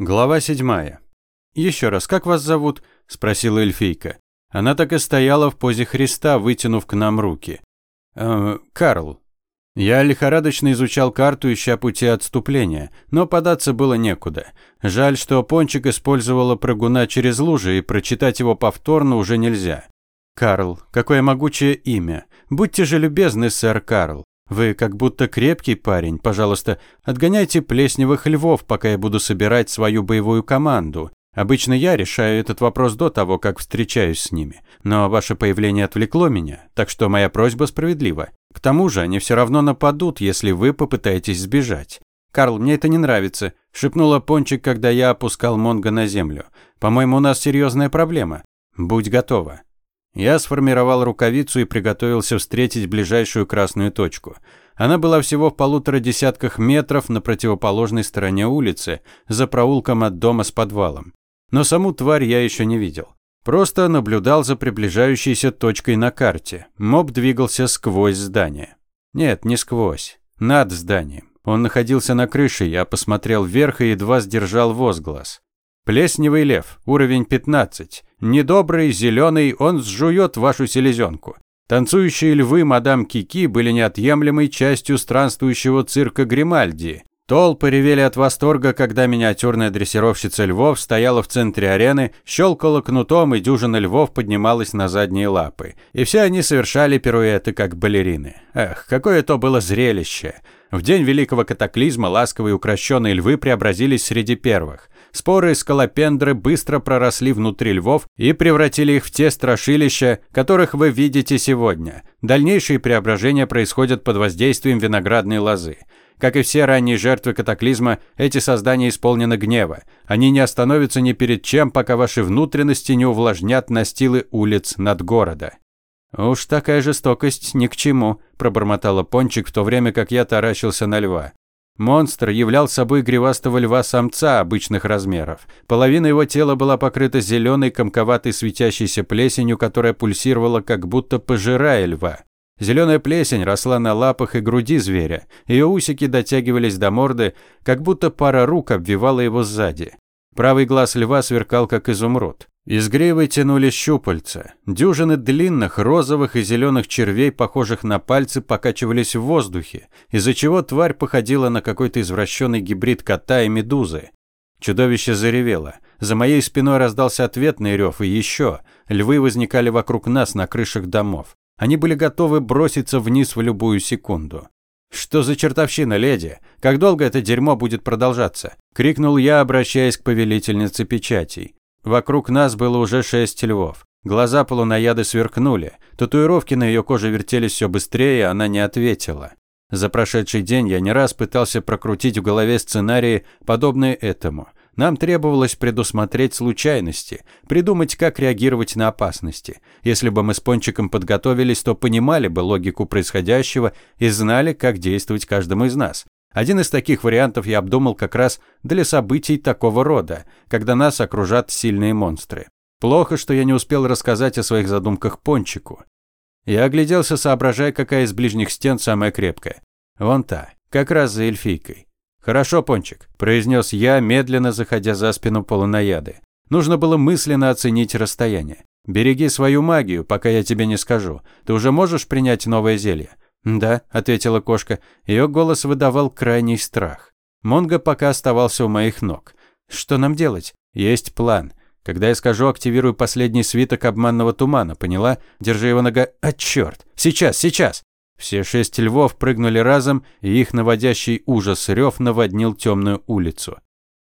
Глава седьмая. «Еще раз, как вас зовут?» – спросила эльфийка. Она так и стояла в позе Христа, вытянув к нам руки. «Э, «Карл». Я лихорадочно изучал карту, ища пути отступления, но податься было некуда. Жаль, что Пончик использовала прыгуна через лужи, и прочитать его повторно уже нельзя. «Карл, какое могучее имя! Будьте же любезны, сэр Карл. Вы как будто крепкий парень. Пожалуйста, отгоняйте плесневых львов, пока я буду собирать свою боевую команду. Обычно я решаю этот вопрос до того, как встречаюсь с ними. Но ваше появление отвлекло меня, так что моя просьба справедлива. К тому же они все равно нападут, если вы попытаетесь сбежать. «Карл, мне это не нравится», – шепнула Пончик, когда я опускал Монго на землю. «По-моему, у нас серьезная проблема. Будь готова». Я сформировал рукавицу и приготовился встретить ближайшую красную точку. Она была всего в полутора десятках метров на противоположной стороне улицы, за проулком от дома с подвалом. Но саму тварь я еще не видел. Просто наблюдал за приближающейся точкой на карте. Моб двигался сквозь здание. Нет, не сквозь. Над зданием. Он находился на крыше, я посмотрел вверх и едва сдержал возглас. Плесневый лев, уровень 15. Недобрый, зеленый, он сжует вашу селезенку. Танцующие львы мадам Кики были неотъемлемой частью странствующего цирка Гримальди. Толпы ревели от восторга, когда миниатюрная дрессировщица львов стояла в центре арены, щелкала кнутом, и дюжина львов поднималась на задние лапы. И все они совершали пируэты, как балерины. Эх, какое то было зрелище! В день великого катаклизма ласковые укращенные львы преобразились среди первых. Споры скалопендры быстро проросли внутри львов и превратили их в те страшилища, которых вы видите сегодня. Дальнейшие преображения происходят под воздействием виноградной лозы. Как и все ранние жертвы катаклизма, эти создания исполнены гнева. Они не остановятся ни перед чем, пока ваши внутренности не увлажнят настилы улиц над города. «Уж такая жестокость ни к чему», – пробормотала Пончик, в то время как я таращился на льва. Монстр являл собой гривастого льва-самца обычных размеров. Половина его тела была покрыта зеленой комковатой светящейся плесенью, которая пульсировала, как будто пожирая льва. Зеленая плесень росла на лапах и груди зверя. Ее усики дотягивались до морды, как будто пара рук обвивала его сзади. Правый глаз льва сверкал, как изумруд. Из гривы тянулись щупальца. Дюжины длинных розовых и зеленых червей, похожих на пальцы, покачивались в воздухе, из-за чего тварь походила на какой-то извращенный гибрид кота и медузы. Чудовище заревело. За моей спиной раздался ответный рев, и еще. Львы возникали вокруг нас на крышах домов. Они были готовы броситься вниз в любую секунду. «Что за чертовщина, леди? Как долго это дерьмо будет продолжаться?» – крикнул я, обращаясь к повелительнице печатей. Вокруг нас было уже шесть львов. Глаза полунаяды сверкнули. Татуировки на ее коже вертелись все быстрее, она не ответила. За прошедший день я не раз пытался прокрутить в голове сценарии, подобные этому. Нам требовалось предусмотреть случайности, придумать, как реагировать на опасности. Если бы мы с Пончиком подготовились, то понимали бы логику происходящего и знали, как действовать каждому из нас. Один из таких вариантов я обдумал как раз для событий такого рода, когда нас окружат сильные монстры. Плохо, что я не успел рассказать о своих задумках Пончику. Я огляделся, соображая, какая из ближних стен самая крепкая. Вон та, как раз за эльфийкой. «Хорошо, Пончик», – произнес я, медленно заходя за спину полунаяды. Нужно было мысленно оценить расстояние. «Береги свою магию, пока я тебе не скажу. Ты уже можешь принять новое зелье?» «Да», – ответила кошка. Ее голос выдавал крайний страх. Монго пока оставался у моих ног. «Что нам делать?» «Есть план. Когда я скажу, активирую последний свиток обманного тумана, поняла? Держи его нога... А, черт! Сейчас, сейчас!» Все шесть львов прыгнули разом, и их наводящий ужас рев наводнил темную улицу.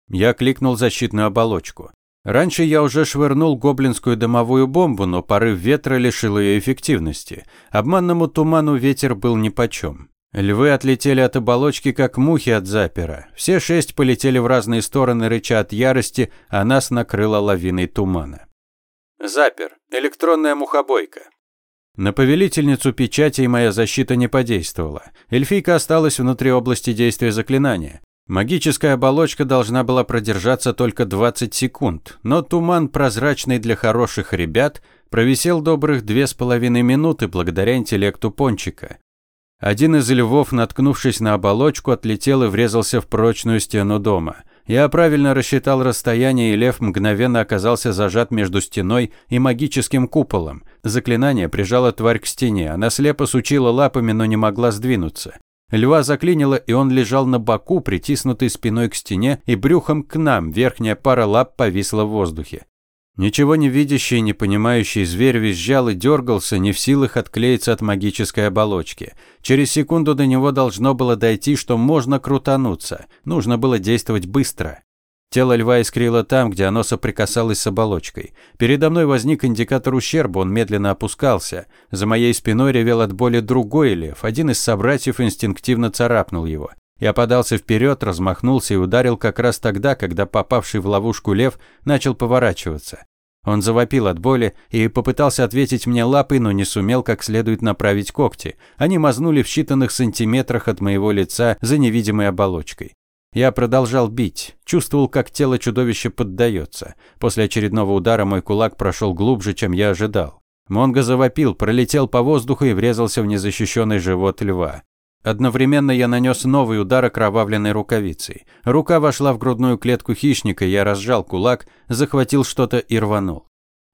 Я кликнул защитную оболочку. Раньше я уже швырнул гоблинскую дымовую бомбу, но порыв ветра лишил ее эффективности. Обманному туману ветер был нипочем. Львы отлетели от оболочки, как мухи от запера. Все шесть полетели в разные стороны, рыча от ярости, а нас накрыла лавиной тумана. Запер. Электронная мухобойка. На повелительницу печати моя защита не подействовала. Эльфийка осталась внутри области действия заклинания. Магическая оболочка должна была продержаться только 20 секунд, но туман, прозрачный для хороших ребят, провисел добрых две с половиной минуты благодаря интеллекту Пончика. Один из львов, наткнувшись на оболочку, отлетел и врезался в прочную стену дома. Я правильно рассчитал расстояние, и лев мгновенно оказался зажат между стеной и магическим куполом. Заклинание прижало тварь к стене, она слепо сучила лапами, но не могла сдвинуться. Льва заклинило, и он лежал на боку, притиснутый спиной к стене и брюхом к нам, верхняя пара лап повисла в воздухе. Ничего не видящий, не понимающий зверь визжал и дергался, не в силах отклеиться от магической оболочки. Через секунду до него должно было дойти, что можно крутануться. Нужно было действовать быстро. Тело льва искрило там, где оно соприкасалось с оболочкой. Передо мной возник индикатор ущерба, он медленно опускался. За моей спиной ревел от боли другой лев. Один из собратьев инстинктивно царапнул его. Я подался вперед, размахнулся и ударил как раз тогда, когда попавший в ловушку лев начал поворачиваться. Он завопил от боли и попытался ответить мне лапой, но не сумел как следует направить когти. Они мазнули в считанных сантиметрах от моего лица за невидимой оболочкой. Я продолжал бить, чувствовал, как тело чудовища поддается. После очередного удара мой кулак прошел глубже, чем я ожидал. Монго завопил, пролетел по воздуху и врезался в незащищенный живот льва. Одновременно я нанес новый удар окровавленной рукавицей. Рука вошла в грудную клетку хищника, я разжал кулак, захватил что-то и рванул.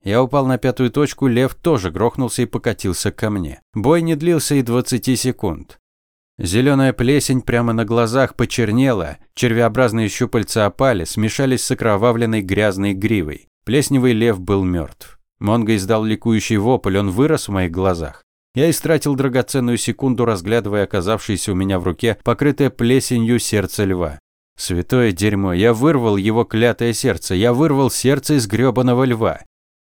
Я упал на пятую точку, лев тоже грохнулся и покатился ко мне. Бой не длился и 20 секунд. Зеленая плесень прямо на глазах почернела, червеобразные щупальца опали, смешались с окровавленной грязной гривой. Плесневый лев был мертв. Монго издал ликующий вопль, он вырос в моих глазах. Я истратил драгоценную секунду, разглядывая оказавшееся у меня в руке, покрытое плесенью сердце льва. Святое дерьмо, я вырвал его клятое сердце, я вырвал сердце из грёбаного льва.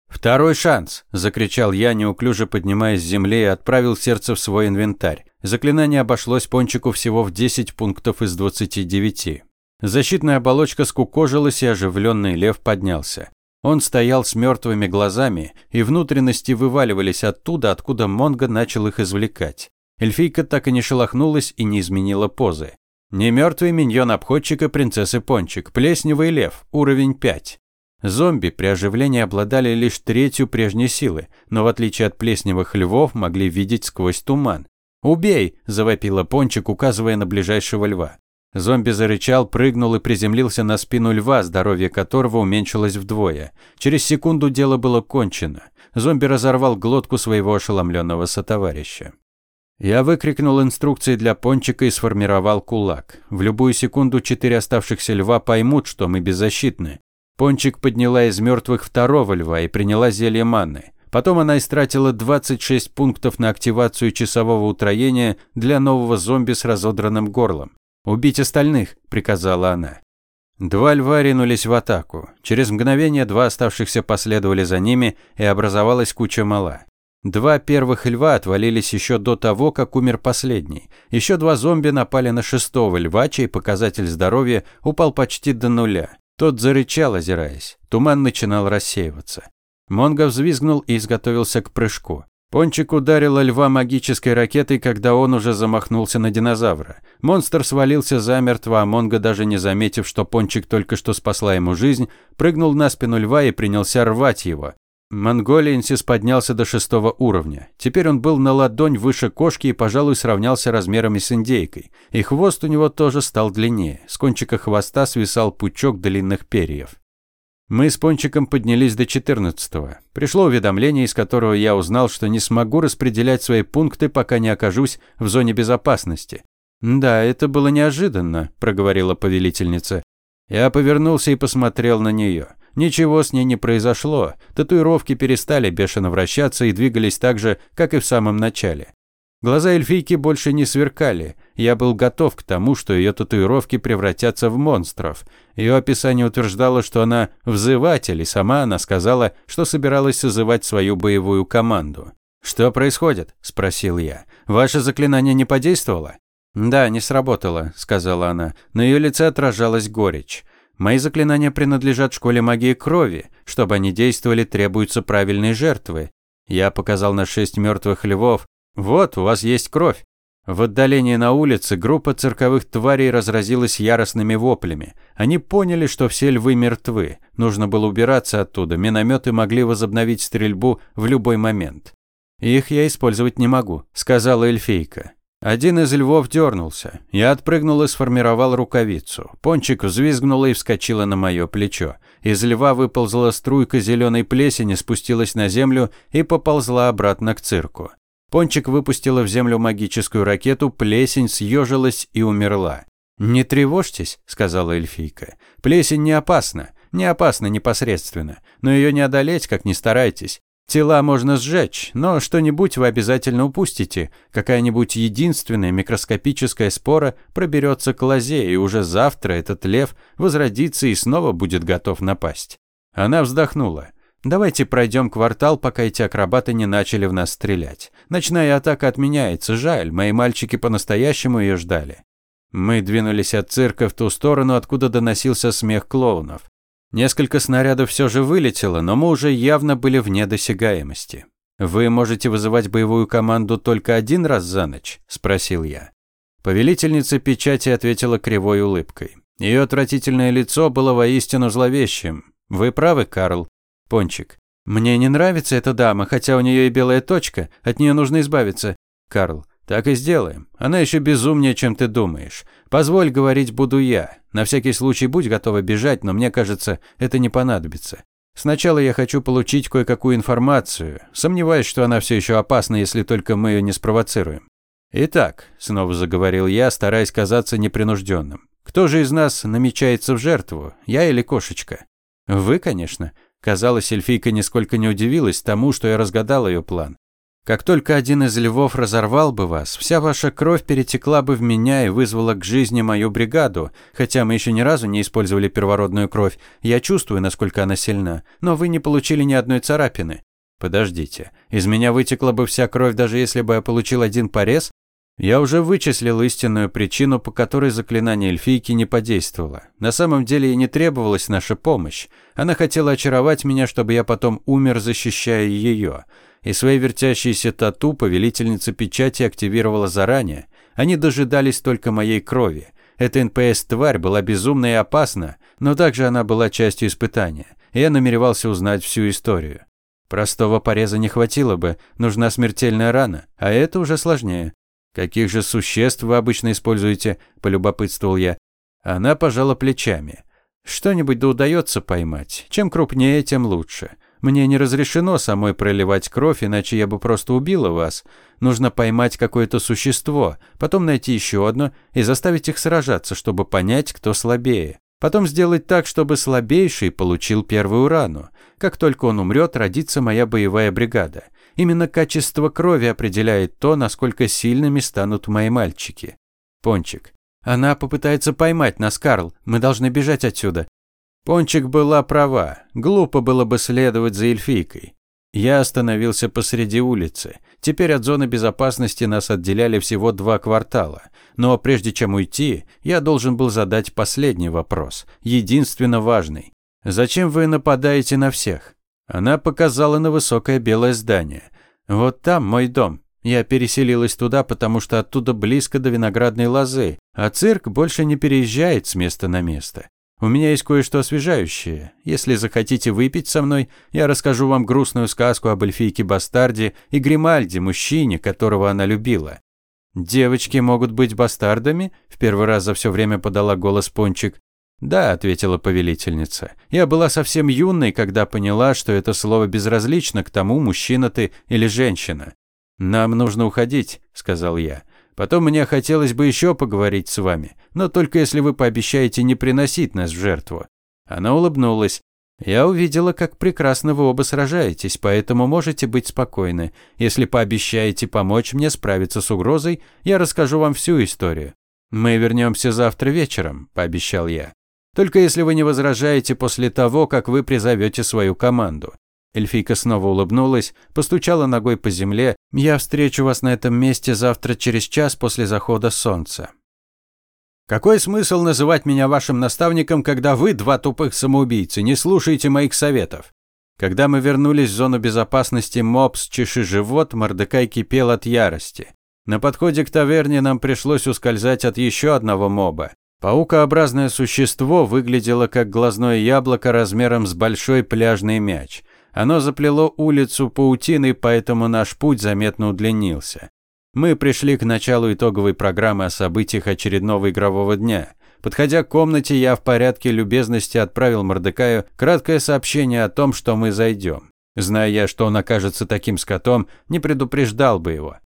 «Второй шанс!» – закричал я, неуклюже поднимаясь с земли и отправил сердце в свой инвентарь. Заклинание обошлось пончику всего в 10 пунктов из 29. Защитная оболочка скукожилась, и оживленный лев поднялся. Он стоял с мертвыми глазами, и внутренности вываливались оттуда, откуда Монго начал их извлекать. Эльфийка так и не шелохнулась и не изменила позы. Не мертвый миньон обходчика принцессы Пончик, плесневый лев, уровень 5. Зомби при оживлении обладали лишь третью прежней силы, но в отличие от плесневых львов могли видеть сквозь туман. «Убей!» – завопила Пончик, указывая на ближайшего льва. Зомби зарычал, прыгнул и приземлился на спину льва, здоровье которого уменьшилось вдвое. Через секунду дело было кончено. Зомби разорвал глотку своего ошеломленного сотоварища. Я выкрикнул инструкции для пончика и сформировал кулак. В любую секунду четыре оставшихся льва поймут, что мы беззащитны. Пончик подняла из мертвых второго льва и приняла зелье манны. Потом она истратила 26 пунктов на активацию часового утроения для нового зомби с разодранным горлом. «Убить остальных», – приказала она. Два льва ринулись в атаку. Через мгновение два оставшихся последовали за ними, и образовалась куча мала. Два первых льва отвалились еще до того, как умер последний. Еще два зомби напали на шестого льва, чей показатель здоровья упал почти до нуля. Тот зарычал, озираясь. Туман начинал рассеиваться. Монго взвизгнул и изготовился к прыжку. Пончик ударила льва магической ракетой, когда он уже замахнулся на динозавра. Монстр свалился замертво, а Монго, даже не заметив, что Пончик только что спасла ему жизнь, прыгнул на спину льва и принялся рвать его. Монголиенсис поднялся до шестого уровня. Теперь он был на ладонь выше кошки и, пожалуй, сравнялся размерами с индейкой. И хвост у него тоже стал длиннее. С кончика хвоста свисал пучок длинных перьев. Мы с Пончиком поднялись до 14-го. Пришло уведомление, из которого я узнал, что не смогу распределять свои пункты, пока не окажусь в зоне безопасности. «Да, это было неожиданно», – проговорила повелительница. Я повернулся и посмотрел на нее. Ничего с ней не произошло. Татуировки перестали бешено вращаться и двигались так же, как и в самом начале. Глаза эльфийки больше не сверкали. Я был готов к тому, что ее татуировки превратятся в монстров. Ее описание утверждало, что она взыватель, и сама она сказала, что собиралась созывать свою боевую команду. «Что происходит?» – спросил я. «Ваше заклинание не подействовало?» «Да, не сработало», – сказала она. На ее лице отражалась горечь. «Мои заклинания принадлежат школе магии крови. Чтобы они действовали, требуются правильные жертвы. Я показал на шесть мертвых львов, «Вот, у вас есть кровь». В отдалении на улице группа цирковых тварей разразилась яростными воплями. Они поняли, что все львы мертвы. Нужно было убираться оттуда. Минометы могли возобновить стрельбу в любой момент. «Их я использовать не могу», – сказала эльфейка. Один из львов дернулся. Я отпрыгнул и сформировал рукавицу. Пончик взвизгнула и вскочила на мое плечо. Из льва выползла струйка зеленой плесени, спустилась на землю и поползла обратно к цирку. Пончик выпустила в землю магическую ракету, плесень съежилась и умерла. «Не тревожьтесь», – сказала эльфийка. «Плесень не опасна. Не опасна непосредственно. Но ее не одолеть, как ни старайтесь. Тела можно сжечь, но что-нибудь вы обязательно упустите. Какая-нибудь единственная микроскопическая спора проберется к лозе, и уже завтра этот лев возродится и снова будет готов напасть. Она вздохнула. «Давайте пройдем квартал, пока эти акробаты не начали в нас стрелять. Ночная атака отменяется, жаль, мои мальчики по-настоящему ее ждали». Мы двинулись от цирка в ту сторону, откуда доносился смех клоунов. Несколько снарядов все же вылетело, но мы уже явно были вне досягаемости. «Вы можете вызывать боевую команду только один раз за ночь?» – спросил я. Повелительница печати ответила кривой улыбкой. Ее отвратительное лицо было воистину зловещим. «Вы правы, Карл. Пончик. Мне не нравится эта дама, хотя у нее и белая точка. От нее нужно избавиться. Карл. Так и сделаем. Она еще безумнее, чем ты думаешь. Позволь говорить буду я. На всякий случай будь готова бежать, но мне кажется, это не понадобится. Сначала я хочу получить кое-какую информацию. Сомневаюсь, что она все еще опасна, если только мы ее не спровоцируем. Итак, снова заговорил я, стараясь казаться непринужденным. Кто же из нас намечается в жертву, я или кошечка? Вы, конечно. Казалось, эльфийка нисколько не удивилась тому, что я разгадал ее план. Как только один из львов разорвал бы вас, вся ваша кровь перетекла бы в меня и вызвала к жизни мою бригаду. Хотя мы еще ни разу не использовали первородную кровь, я чувствую, насколько она сильна. Но вы не получили ни одной царапины. Подождите, из меня вытекла бы вся кровь, даже если бы я получил один порез? Я уже вычислил истинную причину, по которой заклинание эльфийки не подействовало. На самом деле ей не требовалась наша помощь. Она хотела очаровать меня, чтобы я потом умер, защищая ее и свои вертящиеся тату повелительница печати активировала заранее. Они дожидались только моей крови. Эта НПС-тварь была безумна и опасна, но также она была частью испытания, я намеревался узнать всю историю. Простого пореза не хватило бы, нужна смертельная рана, а это уже сложнее. «Каких же существ вы обычно используете?» – полюбопытствовал я. Она пожала плечами. «Что-нибудь да удается поймать. Чем крупнее, тем лучше. Мне не разрешено самой проливать кровь, иначе я бы просто убила вас. Нужно поймать какое-то существо, потом найти еще одно и заставить их сражаться, чтобы понять, кто слабее. Потом сделать так, чтобы слабейший получил первую рану. Как только он умрет, родится моя боевая бригада. Именно качество крови определяет то, насколько сильными станут мои мальчики. Пончик. Она попытается поймать нас, Карл. Мы должны бежать отсюда. Пончик была права. Глупо было бы следовать за эльфийкой. Я остановился посреди улицы. Теперь от зоны безопасности нас отделяли всего два квартала. Но прежде чем уйти, я должен был задать последний вопрос, единственно важный. «Зачем вы нападаете на всех?» Она показала на высокое белое здание. «Вот там мой дом. Я переселилась туда, потому что оттуда близко до виноградной лозы, а цирк больше не переезжает с места на место. У меня есть кое-что освежающее. Если захотите выпить со мной, я расскажу вам грустную сказку об эльфийке-бастарде и Гримальде, мужчине, которого она любила. Девочки могут быть бастардами? В первый раз за все время подала голос Пончик. Да, ответила повелительница. Я была совсем юной, когда поняла, что это слово безразлично к тому, мужчина ты или женщина. Нам нужно уходить, сказал я. Потом мне хотелось бы еще поговорить с вами, но только если вы пообещаете не приносить нас в жертву». Она улыбнулась. «Я увидела, как прекрасно вы оба сражаетесь, поэтому можете быть спокойны. Если пообещаете помочь мне справиться с угрозой, я расскажу вам всю историю. Мы вернемся завтра вечером», – пообещал я. «Только если вы не возражаете после того, как вы призовете свою команду. Эльфийка снова улыбнулась, постучала ногой по земле. «Я встречу вас на этом месте завтра через час после захода солнца». «Какой смысл называть меня вашим наставником, когда вы два тупых самоубийцы? Не слушайте моих советов». Когда мы вернулись в зону безопасности мопс чеши живот, Мордекай кипел от ярости. На подходе к таверне нам пришлось ускользать от еще одного моба. Паукообразное существо выглядело как глазное яблоко размером с большой пляжный мяч. Оно заплело улицу паутиной, поэтому наш путь заметно удлинился. Мы пришли к началу итоговой программы о событиях очередного игрового дня. Подходя к комнате, я в порядке любезности отправил Мордекаю краткое сообщение о том, что мы зайдем. Зная я, что он окажется таким скотом, не предупреждал бы его.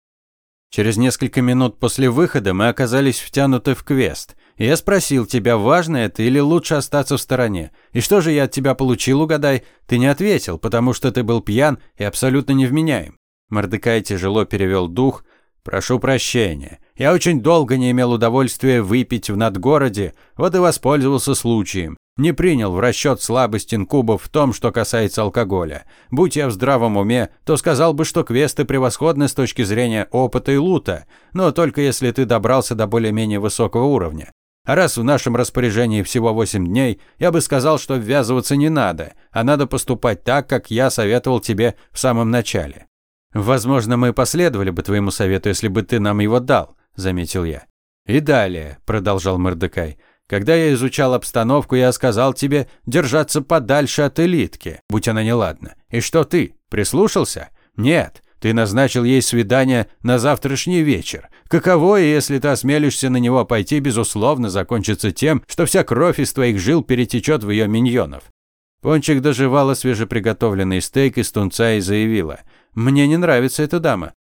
Через несколько минут после выхода мы оказались втянуты в квест. Я спросил тебя, важно это или лучше остаться в стороне. И что же я от тебя получил, угадай? Ты не ответил, потому что ты был пьян и абсолютно невменяем. Мордекай тяжело перевел дух. «Прошу прощения. Я очень долго не имел удовольствия выпить в надгороде, вот и воспользовался случаем. Не принял в расчет слабость инкубов в том, что касается алкоголя. Будь я в здравом уме, то сказал бы, что квесты превосходны с точки зрения опыта и лута, но только если ты добрался до более-менее высокого уровня. А раз в нашем распоряжении всего 8 дней, я бы сказал, что ввязываться не надо, а надо поступать так, как я советовал тебе в самом начале. Возможно, мы последовали бы твоему совету, если бы ты нам его дал, заметил я. И далее, продолжал Мордекай, когда я изучал обстановку, я сказал тебе держаться подальше от элитки, будь она неладна. И что ты, прислушался? Нет, ты назначил ей свидание на завтрашний вечер. Каково, если ты осмелишься на него пойти, безусловно, закончится тем, что вся кровь из твоих жил перетечет в ее миньонов. Пончик доживала свежеприготовленный стейк из тунца и заявила. «Мне не нравится эта дама.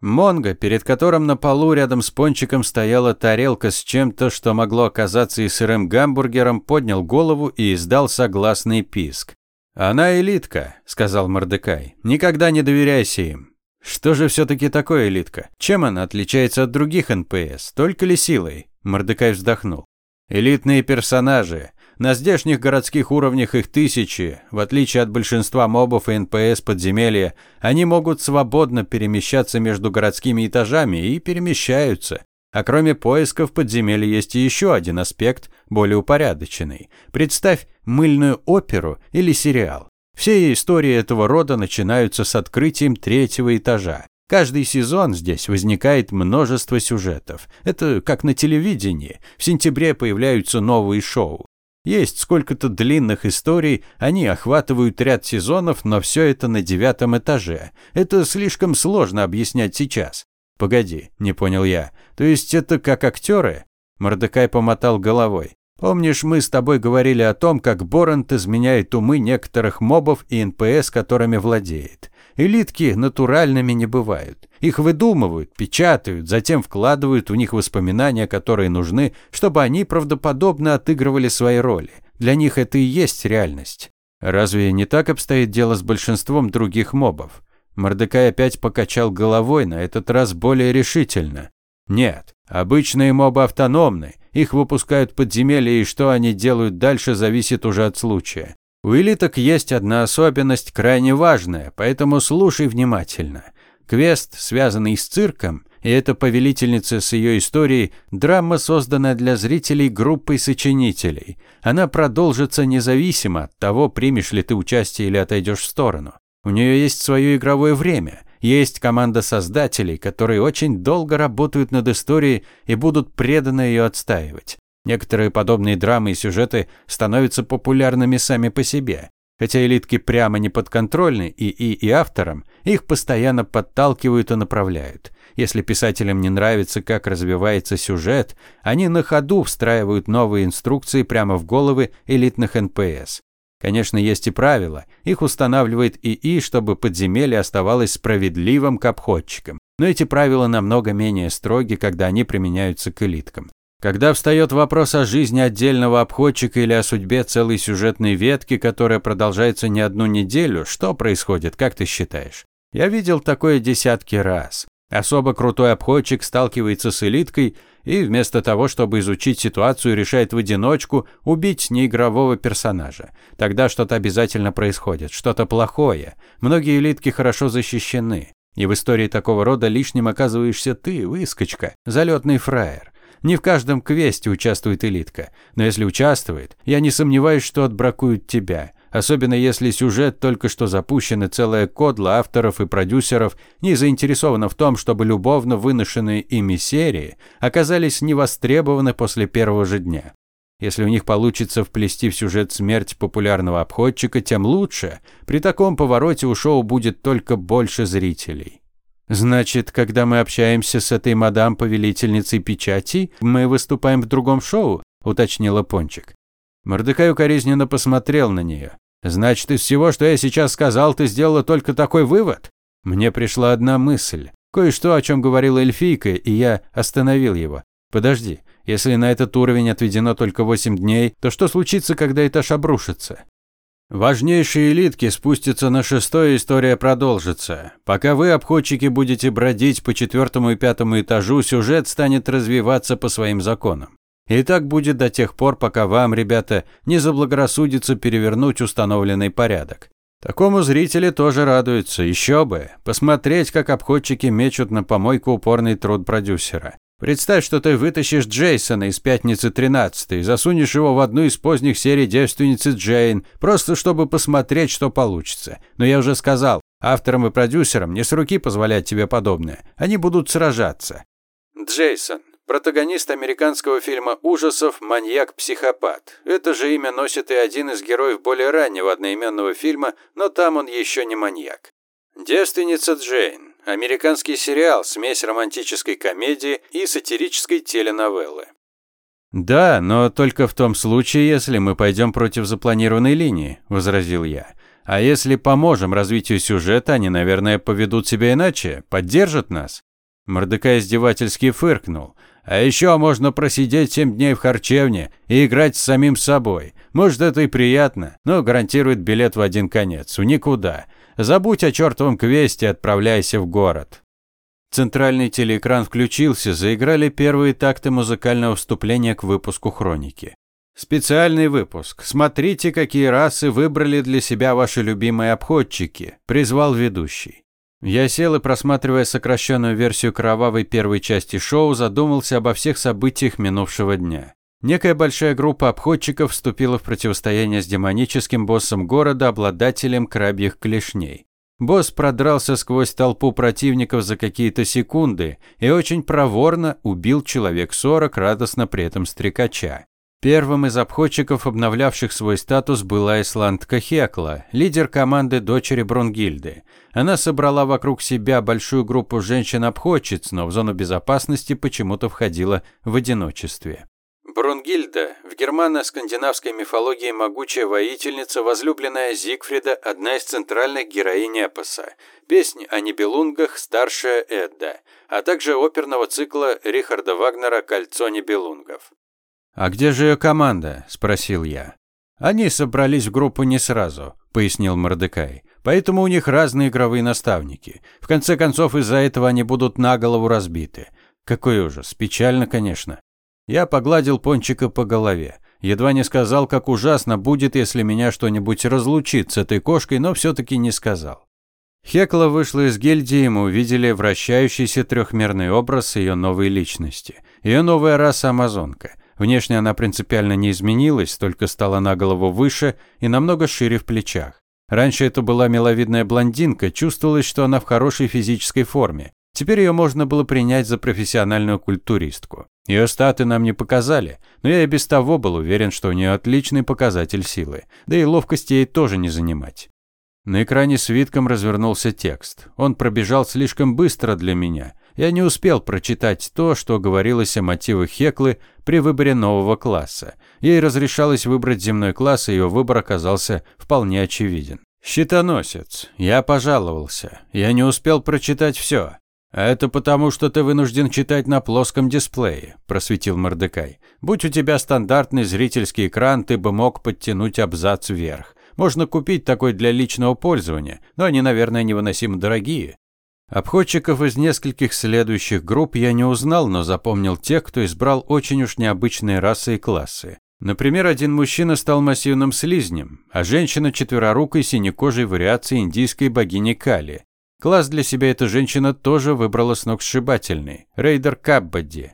Монго, перед которым на полу рядом с пончиком стояла тарелка с чем-то, что могло оказаться и сырым гамбургером, поднял голову и издал согласный писк. «Она элитка», — сказал Мордекай. «Никогда не доверяйся им». «Что же все-таки такое элитка? Чем она отличается от других НПС? Только ли силой?» Мордекай вздохнул. «Элитные персонажи. На здешних городских уровнях их тысячи. В отличие от большинства мобов и НПС подземелья, они могут свободно перемещаться между городскими этажами и перемещаются. А кроме поисков подземелья есть и еще один аспект, более упорядоченный. Представь мыльную оперу или сериал. Все истории этого рода начинаются с открытием третьего этажа. Каждый сезон здесь возникает множество сюжетов. Это как на телевидении. В сентябре появляются новые шоу. Есть сколько-то длинных историй, они охватывают ряд сезонов, но все это на девятом этаже. Это слишком сложно объяснять сейчас. Погоди, не понял я. То есть это как актеры? Мордекай помотал головой. Помнишь, мы с тобой говорили о том, как Борант изменяет умы некоторых мобов и НПС, которыми владеет. Элитки натуральными не бывают. Их выдумывают, печатают, затем вкладывают в них воспоминания, которые нужны, чтобы они правдоподобно отыгрывали свои роли. Для них это и есть реальность. Разве не так обстоит дело с большинством других мобов? Мордекай опять покачал головой, на этот раз более решительно. Нет, обычные мобы автономны, их выпускают подземелья, и что они делают дальше, зависит уже от случая. У элиток есть одна особенность крайне важная, поэтому слушай внимательно. Квест, связанный с цирком, и эта повелительница с ее историей, драма, созданная для зрителей группой сочинителей. Она продолжится независимо от того, примешь ли ты участие или отойдешь в сторону. У нее есть свое игровое время, есть команда создателей, которые очень долго работают над историей и будут преданно ее отстаивать. Некоторые подобные драмы и сюжеты становятся популярными сами по себе. Хотя элитки прямо не подконтрольны и и и авторам, их постоянно подталкивают и направляют. Если писателям не нравится, как развивается сюжет, они на ходу встраивают новые инструкции прямо в головы элитных НПС. Конечно, есть и правила. Их устанавливает ИИ, чтобы подземелье оставалось справедливым к обходчикам. Но эти правила намного менее строги, когда они применяются к элиткам. Когда встает вопрос о жизни отдельного обходчика или о судьбе целой сюжетной ветки, которая продолжается не одну неделю, что происходит, как ты считаешь? Я видел такое десятки раз. Особо крутой обходчик сталкивается с элиткой и вместо того, чтобы изучить ситуацию, решает в одиночку убить неигрового персонажа. Тогда что-то обязательно происходит, что-то плохое. Многие элитки хорошо защищены. И в истории такого рода лишним оказываешься ты, выскочка, залетный фраер. Не в каждом квесте участвует элитка, но если участвует, я не сомневаюсь, что отбракуют тебя. Особенно если сюжет только что запущен и целая кодла авторов и продюсеров не заинтересована в том, чтобы любовно выношенные ими серии оказались невостребованы после первого же дня. Если у них получится вплести в сюжет смерть популярного обходчика, тем лучше. При таком повороте у шоу будет только больше зрителей. Значит, когда мы общаемся с этой мадам-повелительницей печати, мы выступаем в другом шоу, уточнила Пончик. Мордекай укоризненно посмотрел на нее. Значит, из всего, что я сейчас сказал, ты сделала только такой вывод? Мне пришла одна мысль. Кое-что, о чем говорила эльфийка, и я остановил его. Подожди, если на этот уровень отведено только 8 дней, то что случится, когда этаж обрушится? Важнейшие элитки спустятся на шестой, история продолжится. Пока вы, обходчики, будете бродить по четвертому и пятому этажу, сюжет станет развиваться по своим законам. И так будет до тех пор, пока вам, ребята, не заблагорассудится перевернуть установленный порядок. Такому зрители тоже радуются, еще бы. Посмотреть, как обходчики мечут на помойку упорный труд продюсера. Представь, что ты вытащишь Джейсона из «Пятницы 13» засунешь его в одну из поздних серий «Девственницы Джейн», просто чтобы посмотреть, что получится. Но я уже сказал, авторам и продюсерам не с руки позволять тебе подобное. Они будут сражаться. Джейсон. Протагонист американского фильма ужасов «Маньяк-психопат». Это же имя носит и один из героев более раннего одноименного фильма, но там он еще не маньяк. Девственница Джейн. Американский сериал, смесь романтической комедии и сатирической теленовеллы. «Да, но только в том случае, если мы пойдем против запланированной линии», – возразил я. «А если поможем развитию сюжета, они, наверное, поведут себя иначе, поддержат нас». Мордекай издевательски фыркнул. «А еще можно просидеть семь дней в харчевне и играть с самим собой. Может, это и приятно, но гарантирует билет в один конец, в никуда. Забудь о чертовом квесте, отправляйся в город. Центральный телеэкран включился, заиграли первые такты музыкального вступления к выпуску хроники. Специальный выпуск. Смотрите, какие расы выбрали для себя ваши любимые обходчики, призвал ведущий. Я сел и, просматривая сокращенную версию кровавой первой части шоу, задумался обо всех событиях минувшего дня. Некая большая группа обходчиков вступила в противостояние с демоническим боссом города, обладателем крабьих клешней. Босс продрался сквозь толпу противников за какие-то секунды и очень проворно убил человек 40, радостно при этом стрекача. Первым из обходчиков, обновлявших свой статус, была исландка Хекла, лидер команды дочери Брунгильды. Она собрала вокруг себя большую группу женщин-обходчиц, но в зону безопасности почему-то входила в одиночестве. Брунгильда в германо-скандинавской мифологии могучая воительница, возлюбленная Зигфрида, одна из центральных героинь эпоса. Песни о Нибелунгах «Старшая Эдда», а также оперного цикла Рихарда Вагнера «Кольцо Нибелунгов». «А где же ее команда?» – спросил я. «Они собрались в группу не сразу», – пояснил Мордекай. «Поэтому у них разные игровые наставники. В конце концов, из-за этого они будут на голову разбиты. Какой ужас. Печально, конечно. Я погладил Пончика по голове. Едва не сказал, как ужасно будет, если меня что-нибудь разлучит с этой кошкой, но все-таки не сказал. Хекла вышла из гильдии, и мы увидели вращающийся трехмерный образ ее новой личности. Ее новая раса амазонка. Внешне она принципиально не изменилась, только стала на голову выше и намного шире в плечах. Раньше это была миловидная блондинка, чувствовалось, что она в хорошей физической форме. Теперь ее можно было принять за профессиональную культуристку. Ее статы нам не показали, но я и без того был уверен, что у нее отличный показатель силы, да и ловкости ей тоже не занимать. На экране свитком развернулся текст. Он пробежал слишком быстро для меня. Я не успел прочитать то, что говорилось о мотивах Хеклы при выборе нового класса. Ей разрешалось выбрать земной класс, и ее выбор оказался вполне очевиден. «Щитоносец. Я пожаловался. Я не успел прочитать все. «Это потому, что ты вынужден читать на плоском дисплее», – просветил Мордекай. «Будь у тебя стандартный зрительский экран, ты бы мог подтянуть абзац вверх. Можно купить такой для личного пользования, но они, наверное, невыносимо дорогие». Обходчиков из нескольких следующих групп я не узнал, но запомнил тех, кто избрал очень уж необычные расы и классы. Например, один мужчина стал массивным слизнем, а женщина – четверорукой синекожей вариацией индийской богини Кали. Класс для себя эта женщина тоже выбрала сногсшибательный – рейдер Каббади.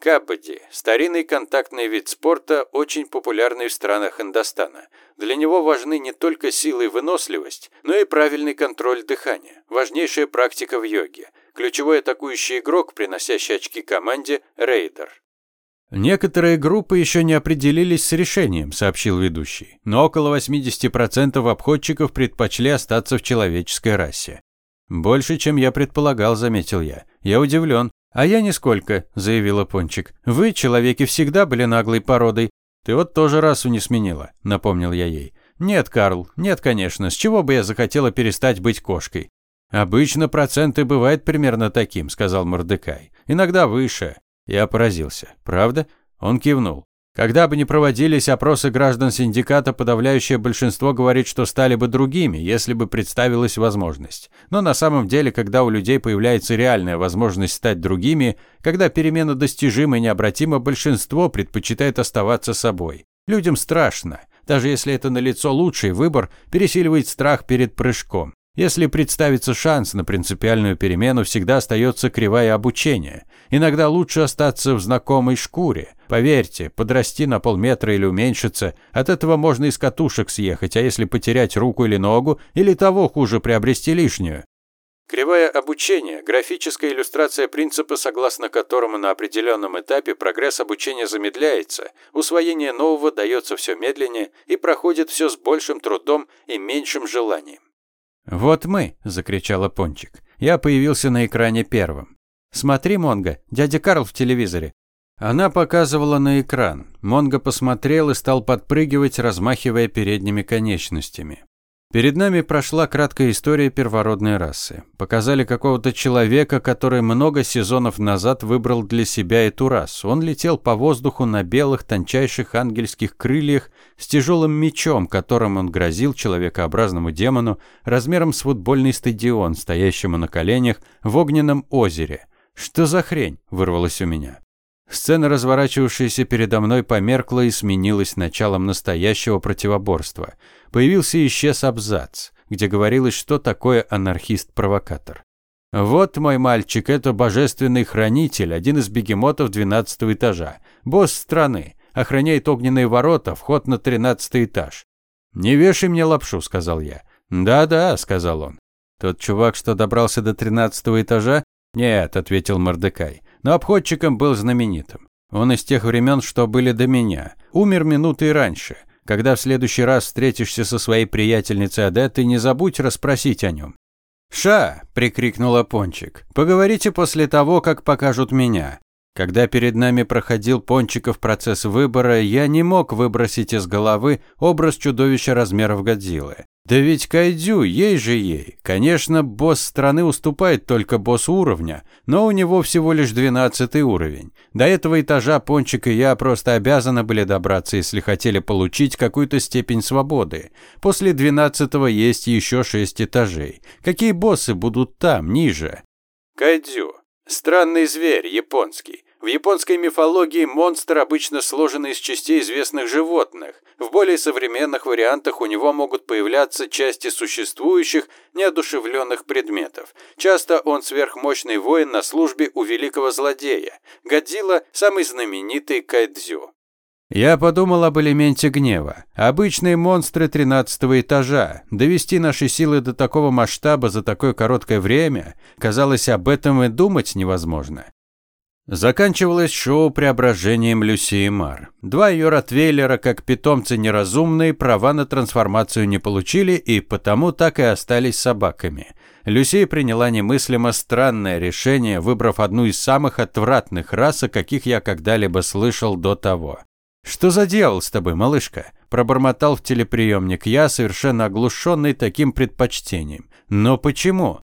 Каббади – старинный контактный вид спорта, очень популярный в странах Индостана. Для него важны не только сила и выносливость, но и правильный контроль дыхания, важнейшая практика в йоге. Ключевой атакующий игрок, приносящий очки команде – рейдер. «Некоторые группы еще не определились с решением», – сообщил ведущий. «Но около 80% обходчиков предпочли остаться в человеческой расе. «Больше, чем я предполагал», – заметил я. «Я удивлен». «А я нисколько», – заявила Пончик. «Вы, человеки, всегда были наглой породой. Ты вот тоже расу не сменила», – напомнил я ей. «Нет, Карл, нет, конечно. С чего бы я захотела перестать быть кошкой?» «Обычно проценты бывают примерно таким», – сказал Мордекай. «Иногда выше». Я поразился. «Правда?» Он кивнул. Когда бы ни проводились опросы граждан синдиката, подавляющее большинство говорит, что стали бы другими, если бы представилась возможность. Но на самом деле, когда у людей появляется реальная возможность стать другими, когда перемена достижима и необратима, большинство предпочитает оставаться собой. Людям страшно. Даже если это налицо лучший выбор, пересиливает страх перед прыжком. Если представится шанс на принципиальную перемену, всегда остается кривая обучения. Иногда лучше остаться в знакомой шкуре. Поверьте, подрасти на полметра или уменьшиться, от этого можно из катушек съехать, а если потерять руку или ногу, или того хуже приобрести лишнюю. Кривая обучения – графическая иллюстрация принципа, согласно которому на определенном этапе прогресс обучения замедляется, усвоение нового дается все медленнее и проходит все с большим трудом и меньшим желанием. «Вот мы!» – закричала Пончик. Я появился на экране первым. «Смотри, Монго, дядя Карл в телевизоре». Она показывала на экран. Монго посмотрел и стал подпрыгивать, размахивая передними конечностями. Перед нами прошла краткая история первородной расы. Показали какого-то человека, который много сезонов назад выбрал для себя эту расу. Он летел по воздуху на белых, тончайших ангельских крыльях с тяжелым мечом, которым он грозил человекообразному демону размером с футбольный стадион, стоящему на коленях в огненном озере. «Что за хрень?» – вырвалось у меня. Сцена, разворачивавшаяся передо мной, померкла и сменилась началом настоящего противоборства. Появился и исчез абзац, где говорилось, что такое анархист-провокатор. «Вот, мой мальчик, это божественный хранитель, один из бегемотов двенадцатого этажа, босс страны, охраняет огненные ворота, вход на тринадцатый этаж». «Не вешай мне лапшу», — сказал я. «Да-да», — сказал он. «Тот чувак, что добрался до тринадцатого этажа?» «Нет», — ответил Мордекай но обходчиком был знаменитым. Он из тех времен, что были до меня. Умер минуты раньше. Когда в следующий раз встретишься со своей приятельницей Адеттой, не забудь расспросить о нем. «Ша!» – прикрикнула Пончик. «Поговорите после того, как покажут меня». Когда перед нами проходил Пончиков процесс выбора, я не мог выбросить из головы образ чудовища размеров Годзиллы. Да ведь Кайдзю, ей же ей. Конечно, босс страны уступает только боссу уровня, но у него всего лишь двенадцатый уровень. До этого этажа Пончик и я просто обязаны были добраться, если хотели получить какую-то степень свободы. После двенадцатого есть еще шесть этажей. Какие боссы будут там, ниже? Кайдзю. Странный зверь, японский. В японской мифологии монстр обычно сложен из частей известных животных. В более современных вариантах у него могут появляться части существующих, неодушевленных предметов. Часто он сверхмощный воин на службе у великого злодея. Годзилла – самый знаменитый кайдзю. Я подумал об элементе гнева. Обычные монстры 13 этажа. Довести наши силы до такого масштаба за такое короткое время, казалось, об этом и думать невозможно. Заканчивалось шоу преображением Люси Мар. Два ее ротвейлера, как питомцы неразумные, права на трансформацию не получили и потому так и остались собаками. Люси приняла немыслимо странное решение, выбрав одну из самых отвратных рас, о каких я когда-либо слышал до того. «Что за дьявол с тобой, малышка?» – пробормотал в телеприемник я, совершенно оглушенный таким предпочтением. «Но почему?»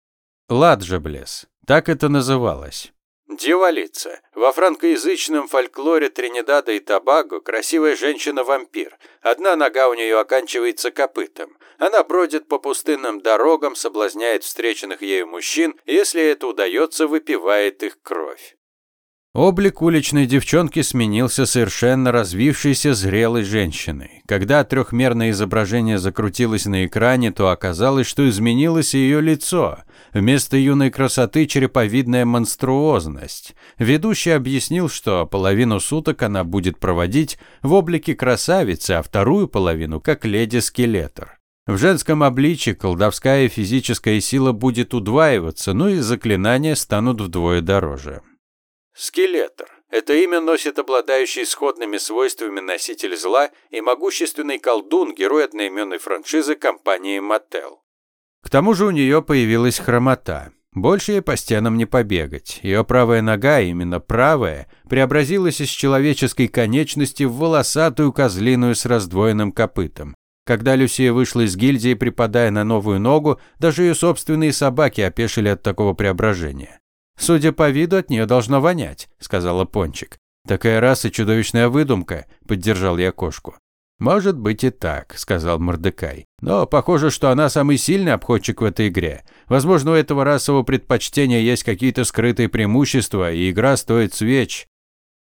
«Ладжеблес». Так это называлось. Дьяволица. Во франкоязычном фольклоре Тринидада и Тобаго красивая женщина-вампир. Одна нога у нее оканчивается копытом. Она бродит по пустынным дорогам, соблазняет встреченных ею мужчин, если это удается, выпивает их кровь. Облик уличной девчонки сменился совершенно развившейся зрелой женщиной. Когда трехмерное изображение закрутилось на экране, то оказалось, что изменилось ее лицо. Вместо юной красоты череповидная монструозность. Ведущий объяснил, что половину суток она будет проводить в облике красавицы, а вторую половину как леди-скелетор. В женском обличье колдовская и физическая сила будет удваиваться, но и заклинания станут вдвое дороже. Скелетор. Это имя носит обладающий сходными свойствами носитель зла и могущественный колдун, герой одноименной франшизы компании Mattel. К тому же у нее появилась хромота. Больше ей по стенам не побегать. Ее правая нога, именно правая, преобразилась из человеческой конечности в волосатую козлиную с раздвоенным копытом. Когда Люсия вышла из гильдии, припадая на новую ногу, даже ее собственные собаки опешили от такого преображения. «Судя по виду, от нее должно вонять», – сказала Пончик. «Такая раса чудовищная выдумка», – поддержал я кошку. «Может быть и так», – сказал Мордекай. «Но похоже, что она самый сильный обходчик в этой игре. Возможно, у этого расового предпочтения есть какие-то скрытые преимущества, и игра стоит свеч».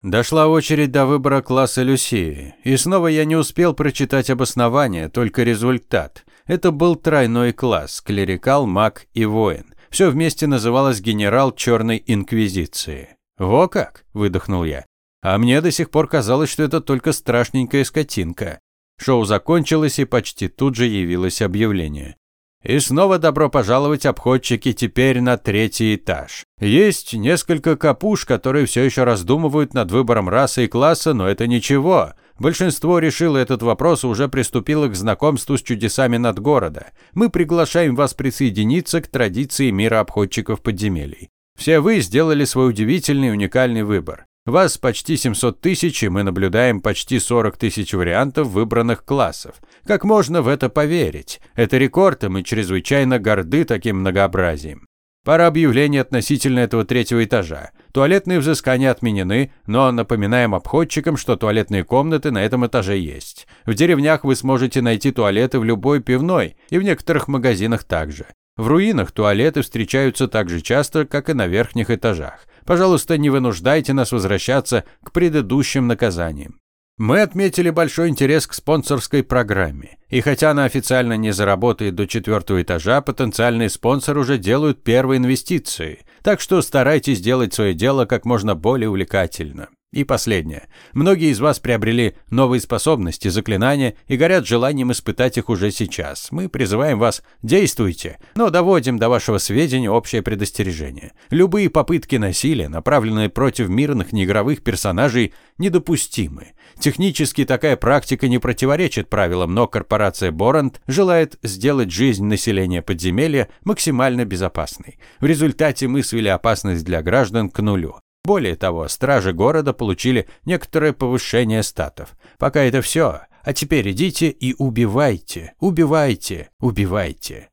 Дошла очередь до выбора класса Люсии. И снова я не успел прочитать обоснование, только результат. Это был тройной класс – клерикал, маг и воин. Все вместе называлось генерал Черной Инквизиции. «Во как!» – выдохнул я. А мне до сих пор казалось, что это только страшненькая скотинка. Шоу закончилось, и почти тут же явилось объявление. И снова добро пожаловать, обходчики, теперь на третий этаж. Есть несколько капуш, которые все еще раздумывают над выбором расы и класса, но это ничего. Большинство решило этот вопрос и уже приступило к знакомству с чудесами над города. Мы приглашаем вас присоединиться к традиции мира обходчиков подземелий. Все вы сделали свой удивительный уникальный выбор. Вас почти 700 тысяч, и мы наблюдаем почти 40 тысяч вариантов выбранных классов. Как можно в это поверить? Это рекорд, и мы чрезвычайно горды таким многообразием. Пара объявлений относительно этого третьего этажа. Туалетные взыскания отменены, но напоминаем обходчикам, что туалетные комнаты на этом этаже есть. В деревнях вы сможете найти туалеты в любой пивной, и в некоторых магазинах также. В руинах туалеты встречаются так же часто, как и на верхних этажах. Пожалуйста, не вынуждайте нас возвращаться к предыдущим наказаниям. Мы отметили большой интерес к спонсорской программе. И хотя она официально не заработает до четвертого этажа, потенциальные спонсоры уже делают первые инвестиции. Так что старайтесь делать свое дело как можно более увлекательно. И последнее. Многие из вас приобрели новые способности, заклинания и горят желанием испытать их уже сейчас. Мы призываем вас, действуйте, но доводим до вашего сведения общее предостережение. Любые попытки насилия, направленные против мирных неигровых персонажей, недопустимы. Технически такая практика не противоречит правилам, но корпорация Борант желает сделать жизнь населения подземелья максимально безопасной. В результате мы свели опасность для граждан к нулю. Более того, стражи города получили некоторое повышение статов. Пока это все. А теперь идите и убивайте, убивайте, убивайте.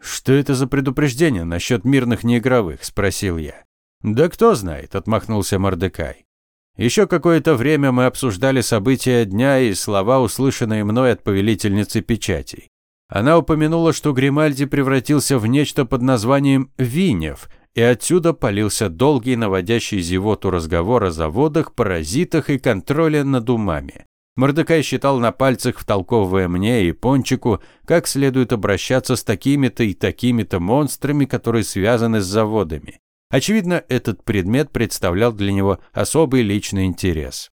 «Что это за предупреждение насчет мирных неигровых?» – спросил я. «Да кто знает», – отмахнулся Мордекай. Еще какое-то время мы обсуждали события дня и слова, услышанные мной от повелительницы печатей. Она упомянула, что Гримальди превратился в нечто под названием «Винев», и отсюда полился долгий наводящий зевоту разговор о заводах, паразитах и контроле над умами. Мордекай считал на пальцах, втолковывая мне и Пончику, как следует обращаться с такими-то и такими-то монстрами, которые связаны с заводами. Очевидно, этот предмет представлял для него особый личный интерес.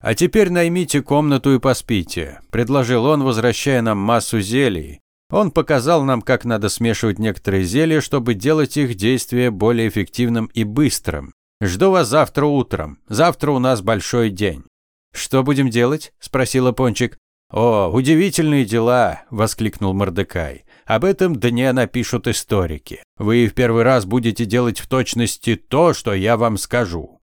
«А теперь наймите комнату и поспите», – предложил он, возвращая нам массу зелий, он показал нам, как надо смешивать некоторые зелья, чтобы делать их действие более эффективным и быстрым. Жду вас завтра утром. Завтра у нас большой день. Что будем делать? спросила Пончик. О, удивительные дела, воскликнул Мордекай. Об этом дне напишут историки. Вы в первый раз будете делать в точности то, что я вам скажу.